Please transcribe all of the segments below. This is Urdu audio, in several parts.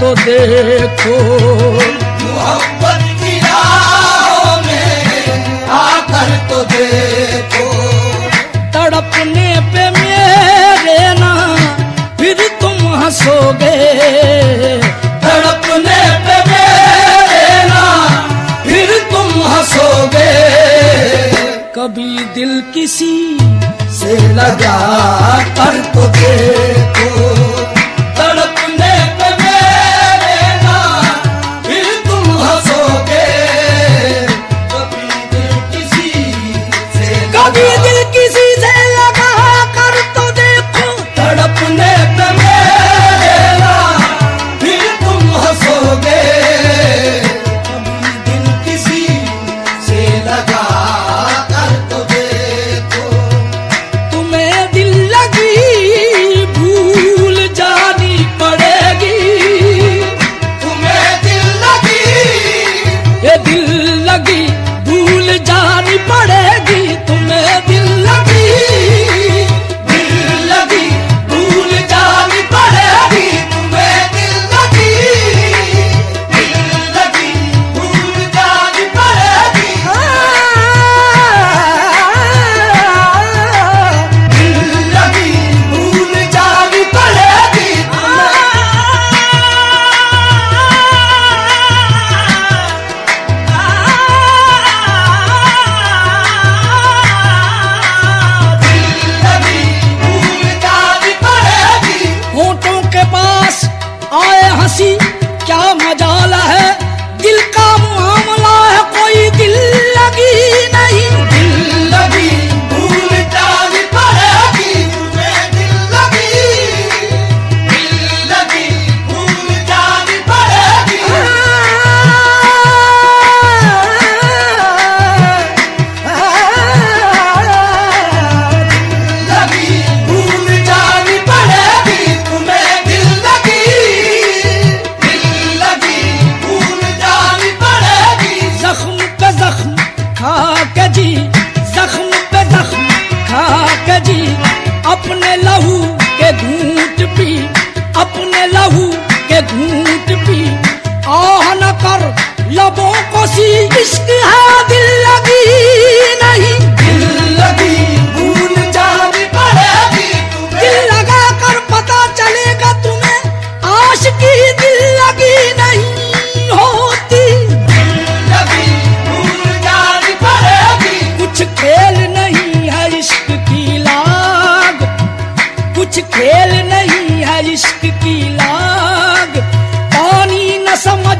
تو دیکھو۔ محبت کی راہوں میں آ کر تو دیکھو۔ تڑپنے پہ میرے نا پھر تم ہنسو گے تڑپنے پہ میرے نا پھر تم ہنسو گے کبھی دل کسی سے لگا کر تو دیکھو۔ لہو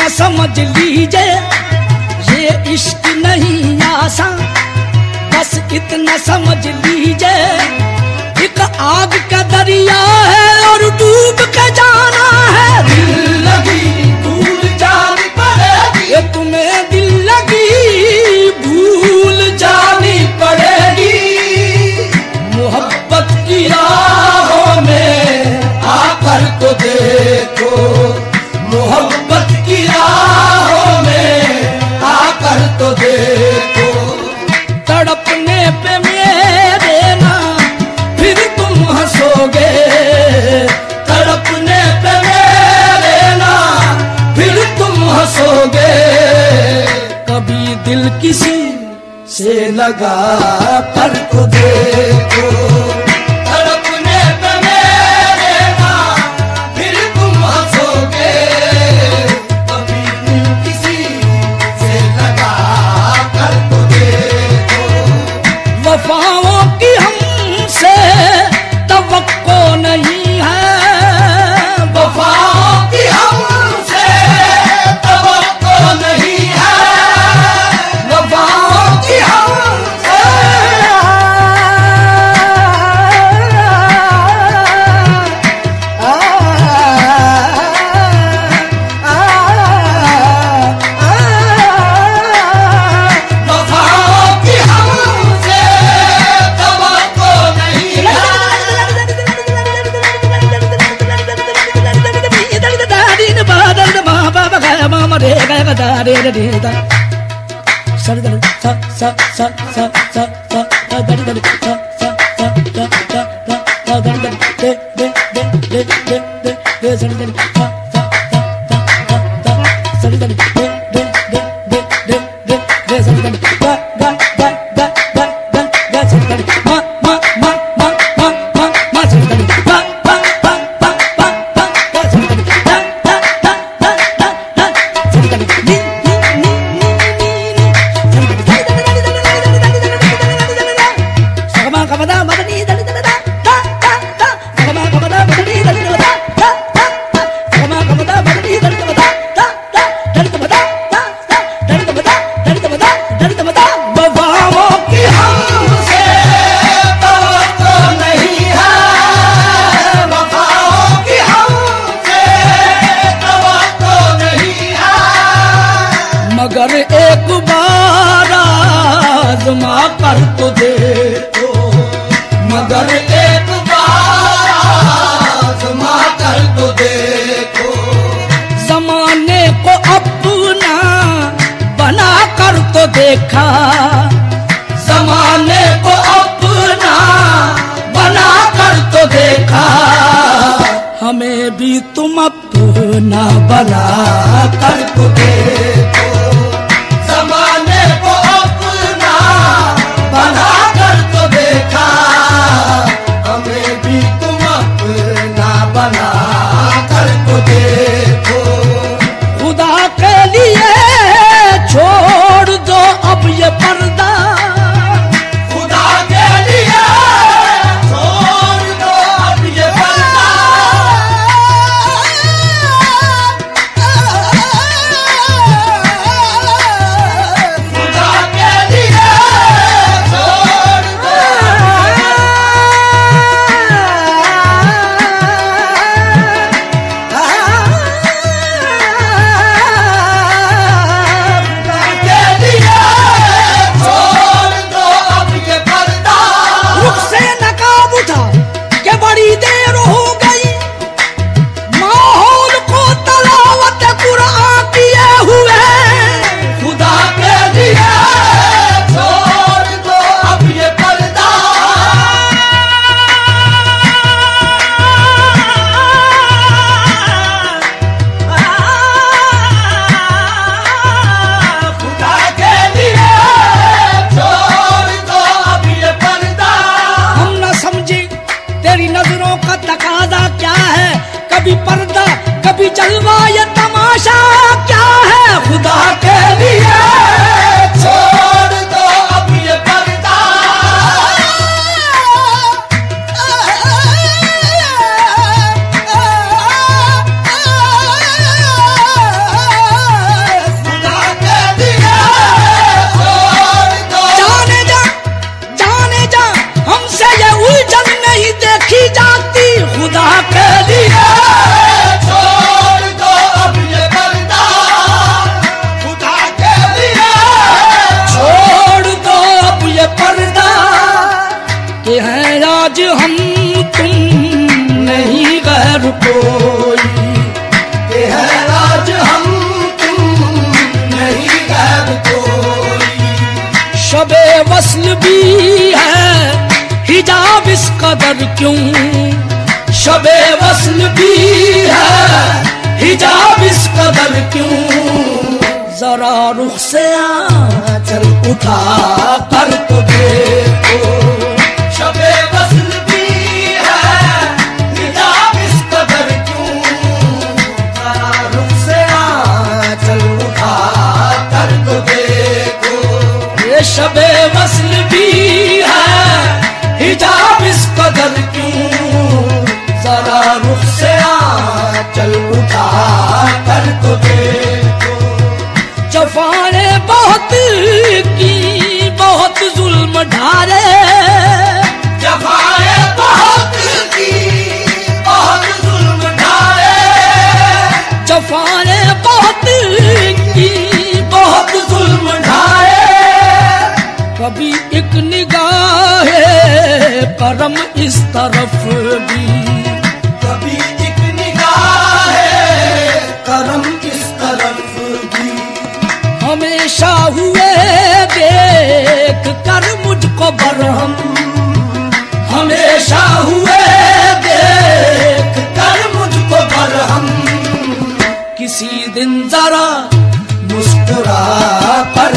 نہ سمجھ لیجے یہ عشق نہیں آسان۔ بس اتنا سمجھ لیجے ایک آگ کا دریا کسی سے لگا پر کو دیکھو۔ re re re da sa da sa sa sa sa sa sa da da da sa sa sa da da da da da da de de de de de de sa da دیکھا، زمانے کو اپنا بنا کر تو دیکھا۔ ہمیں بھی تم اپنا بنا کر تو دیکھو۔ شبِ وصل بھی ہے ہجاب اس قدر کیوں؟ شب وصل بھی ہے، حجاب اس قدر کیوں؟ ذرا رخ سے آ اٹھا کر تو دیکھو۔ جفا بہت کی بہت ظلم ڈھارے بہت ظلم ڈھارے بہت کی بہت ظلم ڈھارے کبھی ایک نگاہ کرم اس طرف بھی ہمیشہ ہوئے دیکھ کر مجھ کو برہم۔ ہمیشہ ہوئے دیکھ کر مجھ کو برہم۔ کسی دن ذرا مسکرا کر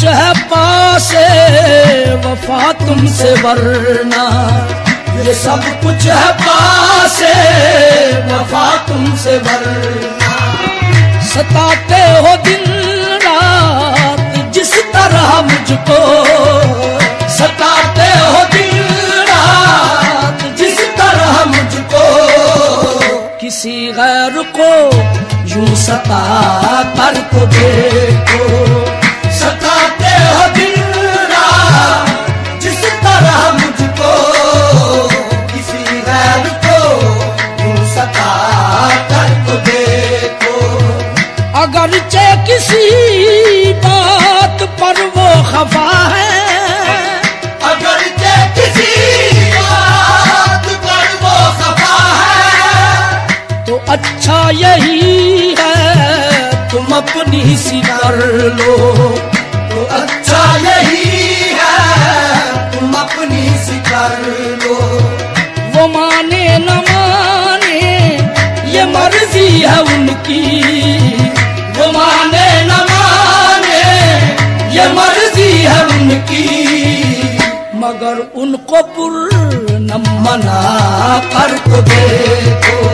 کچھ ہے پاس وفا تم سے ورنا یہ سب کچھ ہے پاس وفا تم سے ورنہ۔ ستاتے ہو دن رات جس طرح مجھ کو۔ ستاتے ہو دن رات جس طرح مجھ کو۔ کسی غیر کو یوں ستا کر کو دیکھو۔ جس کو ستا دیکھو۔ اگرچہ کسی بات پر وہ خفا ہے اگرچہ کسی پر ہے، تو اچھا یہی ہے۔ تم اپنی سی کر لو۔ تو اچھا یہی ہے، تم اپنی سی کر لو۔ وہ مانے نہ مانے، یہ مرضی ہے ان کی۔ وہ مانے نہ مانے، یہ مرضی ہے ان کی۔ مگر ان کو پر نہ منا کر تو دیکھو۔